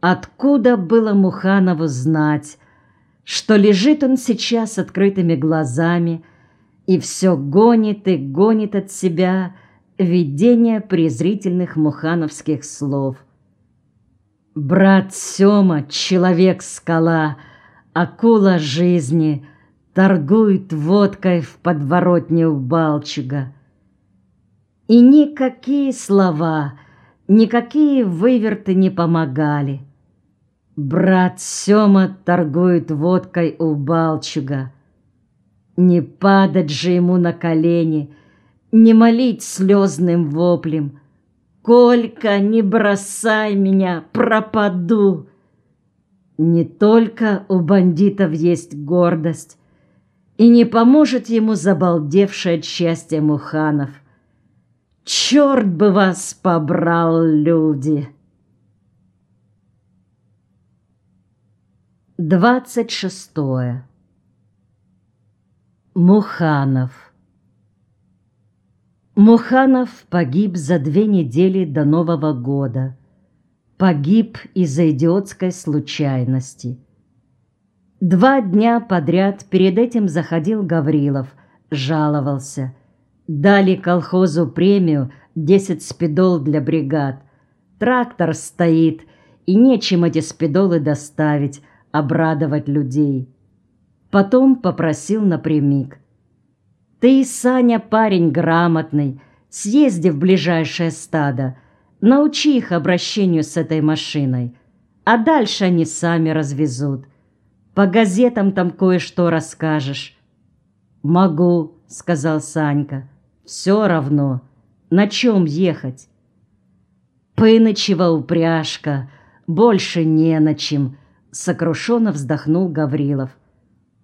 Откуда было Муханову знать, что лежит он сейчас открытыми глазами и все гонит и гонит от себя видение презрительных мухановских слов. Брат Сёма, человек-скала, акула жизни, торгует водкой в подворотне у Балчуга. И никакие слова, никакие выверты не помогали. Брат Сёма торгует водкой у Балчуга. Не падать же ему на колени, не молить слезным воплем. «Колька, не бросай меня, пропаду!» Не только у бандитов есть гордость, и не поможет ему забалдевшее от счастья Муханов. Черт бы вас побрал, люди! Двадцать шестое. Муханов. Муханов погиб за две недели до Нового года. Погиб из-за идиотской случайности. Два дня подряд перед этим заходил Гаврилов, жаловался. Дали колхозу премию десять спидол для бригад. Трактор стоит, и нечем эти спидолы доставить, обрадовать людей. Потом попросил напрямик. «Ты, Саня, парень грамотный, съезди в ближайшее стадо, научи их обращению с этой машиной, а дальше они сами развезут. По газетам там кое-что расскажешь». «Могу», — сказал Санька. «Все равно. На чем ехать?» «Пынычева упряжка. Больше не на чем», — сокрушенно вздохнул Гаврилов.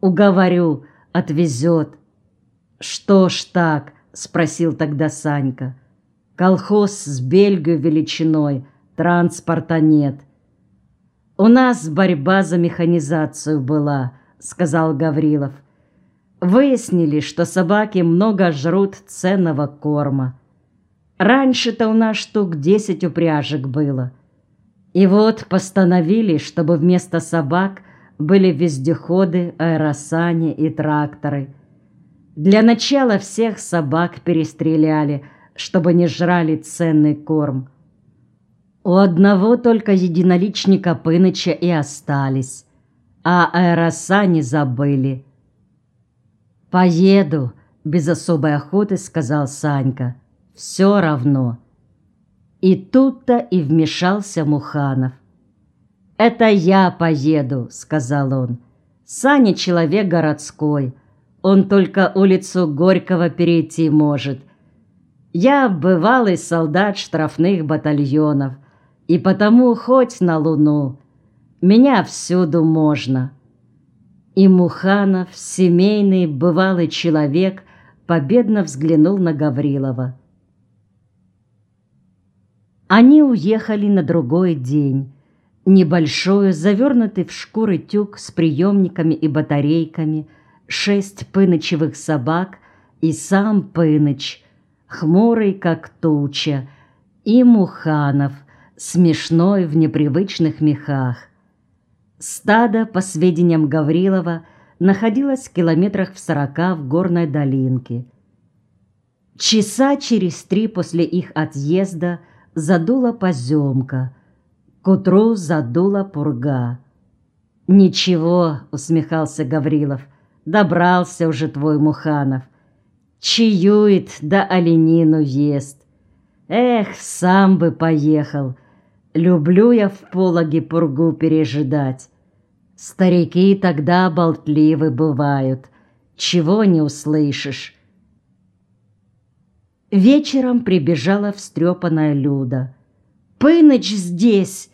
«Уговорю, отвезет». «Что ж так?» — спросил тогда Санька. «Колхоз с Бельгию величиной, транспорта нет. «У нас борьба за механизацию была», — сказал Гаврилов. «Выяснили, что собаки много жрут ценного корма. Раньше-то у нас штук десять упряжек было. И вот постановили, чтобы вместо собак были вездеходы, аэросани и тракторы. Для начала всех собак перестреляли, чтобы не жрали ценный корм». У одного только единоличника Пыныча и остались, а аэроса не забыли. «Поеду», — без особой охоты сказал Санька. «Все равно». И тут-то и вмешался Муханов. «Это я поеду», — сказал он. «Саня человек городской, он только улицу Горького перейти может. Я бывалый солдат штрафных батальонов» И потому хоть на луну, меня всюду можно. И Муханов, семейный, бывалый человек, победно взглянул на Гаврилова. Они уехали на другой день. Небольшой, завернутый в шкуры тюк с приемниками и батарейками, шесть пынычевых собак и сам Пыныч, хмурый, как туча, и Муханов — смешной в непривычных мехах. Стадо, по сведениям Гаврилова, находилось в километрах в сорока в горной долинке. Часа через три после их отъезда задула поземка, к утру задула пурга. «Ничего», — усмехался Гаврилов, — «добрался уже твой Муханов. Чаюет да оленину ест. Эх, сам бы поехал». Люблю я в пологе пургу пережидать. Старики тогда болтливы бывают, чего не услышишь. Вечером прибежала встрепанная Люда. «Пыныч здесь!»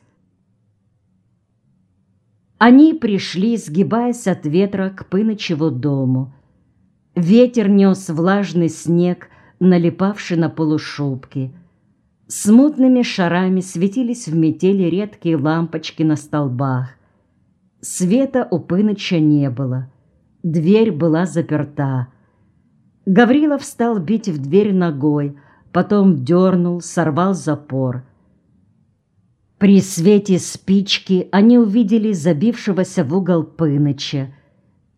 Они пришли, сгибаясь от ветра к Пынычеву дому. Ветер нес влажный снег, налипавший на полушубки. Смутными шарами светились в метели редкие лампочки на столбах. Света у Пыныча не было. Дверь была заперта. Гаврилов стал бить в дверь ногой, потом дернул, сорвал запор. При свете спички они увидели забившегося в угол Пыныча.